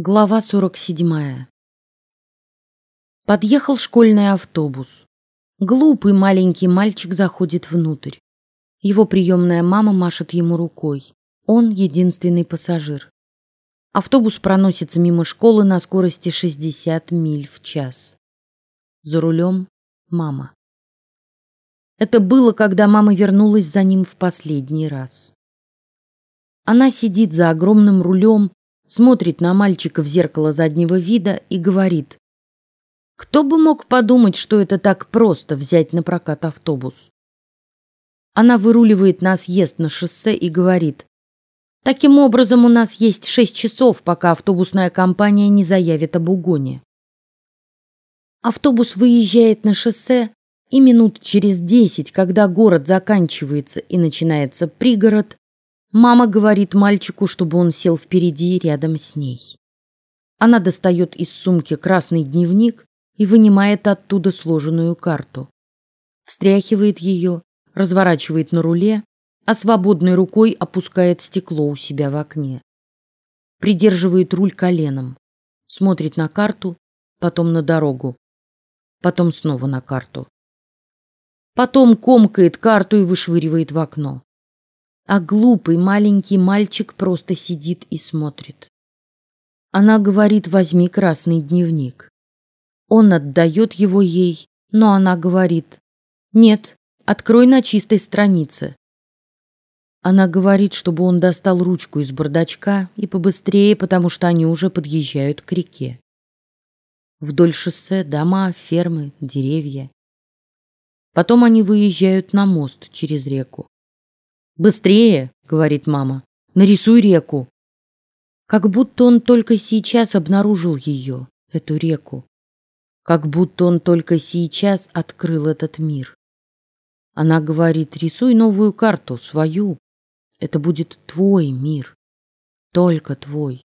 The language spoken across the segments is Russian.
Глава сорок седьмая. Подъехал школьный автобус. Глупый маленький мальчик заходит внутрь. Его приемная мама машет ему рукой. Он единственный пассажир. Автобус проносится мимо школы на скорости 60 миль в час. За рулем мама. Это было, когда мама вернулась за ним в последний раз. Она сидит за огромным рулем, смотрит на мальчика в зеркало заднего вида и говорит: "Кто бы мог подумать, что это так просто взять на прокат автобус?" Она выруливает на съезд на шоссе и говорит: "Таким образом у нас есть шесть часов, пока автобусная компания не заявит об угоне." Автобус выезжает на шоссе, и минут через десять, когда город заканчивается и начинается пригород, Мама говорит мальчику, чтобы он сел впереди рядом с ней. Она достает из сумки красный дневник и вынимает оттуда сложенную карту. Встряхивает ее, разворачивает на руле, а свободной рукой опускает стекло у себя в окне. Придерживает руль коленом, смотрит на карту, потом на дорогу, потом снова на карту. Потом комкает карту и вышвыривает в окно а глупый маленький мальчик просто сидит и смотрит. Она говорит: возьми красный дневник. Он отдает его ей, но она говорит: нет, открой на чистой странице. Она говорит, чтобы он достал ручку из бардачка и побыстрее, потому что они уже подъезжают к реке. Вдоль шоссе дома, фермы, деревья. Потом они выезжают на мост через реку. Быстрее, говорит мама, нарисуй реку. Как будто он только сейчас обнаружил ее, эту реку, как будто он только сейчас открыл этот мир. Она говорит: рисуй новую карту, свою. Это будет твой мир, только твой.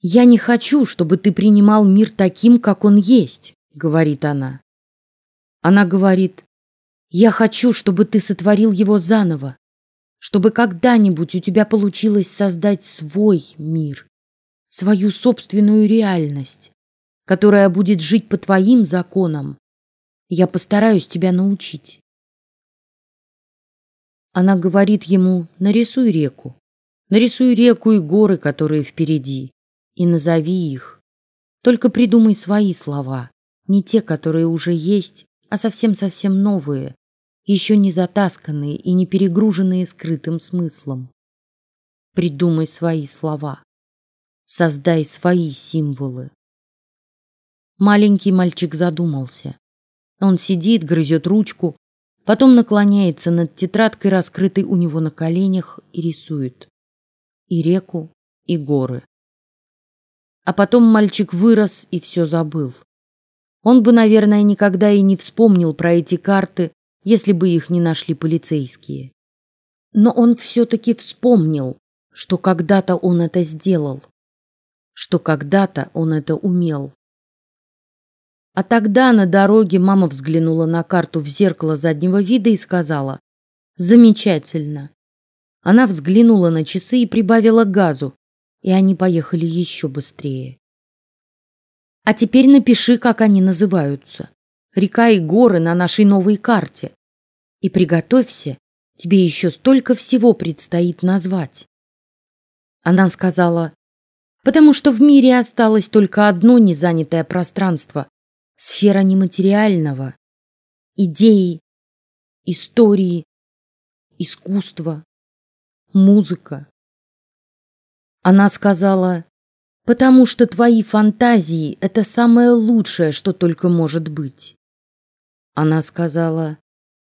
Я не хочу, чтобы ты принимал мир таким, как он есть, говорит она. Она говорит: я хочу, чтобы ты сотворил его заново, чтобы когда-нибудь у тебя получилось создать свой мир, свою собственную реальность, которая будет жить по твоим законам. Я постараюсь тебя научить. Она говорит ему: нарисуй реку, нарисуй реку и горы, которые впереди, и назови их. Только придумай свои слова, не те, которые уже есть, а совсем-совсем новые, еще не затасканные и не перегруженные скрытым смыслом. Придумай свои слова, создай свои символы. Маленький мальчик задумался. Он сидит, грызет ручку, потом наклоняется над тетрадкой, раскрытой у него на коленях, и рисует и реку, и горы. А потом мальчик вырос и все забыл. Он бы, наверное, никогда и не вспомнил про эти карты, если бы их не нашли полицейские. Но он все-таки вспомнил, что когда-то он это сделал, что когда-то он это умел. А тогда на дороге мама взглянула на карту в зеркало заднего вида и сказала: "Замечательно". Она взглянула на часы и прибавила газу, и они поехали еще быстрее. А теперь напиши, как они называются река и горы на нашей новой карте. И приготовься, тебе еще столько всего предстоит назвать. Она сказала, потому что в мире осталось только одно незанятое пространство — сфера нематериального, идеи, истории, искусство, музыка. Она сказала, потому что твои фантазии — это самое лучшее, что только может быть. Она сказала,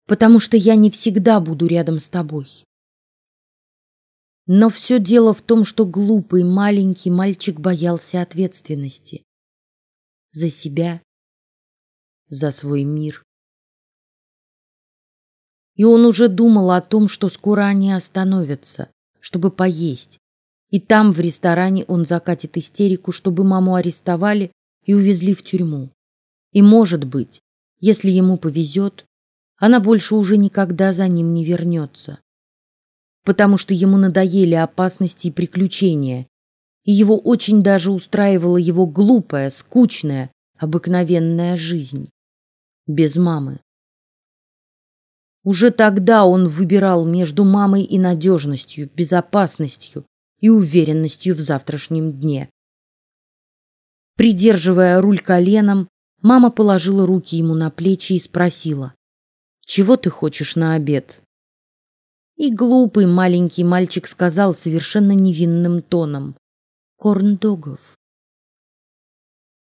потому что я не всегда буду рядом с тобой. Но все дело в том, что глупый маленький мальчик боялся ответственности за себя, за свой мир. И он уже думал о том, что скоро они остановятся, чтобы поесть, и там в ресторане он закатит истерику, чтобы маму арестовали и увезли в тюрьму. И может быть, если ему повезет, она больше уже никогда за ним не вернется, потому что ему надоели опасности и приключения, и его очень даже устраивала его глупая, скучная, обыкновенная жизнь без мамы. Уже тогда он выбирал между мамой и надежностью, безопасностью и уверенностью в завтрашнем дне. Придерживая руль коленом, мама положила руки ему на плечи и спросила: "Чего ты хочешь на обед?" И глупый маленький мальчик сказал совершенно невинным тоном: "Корндогов".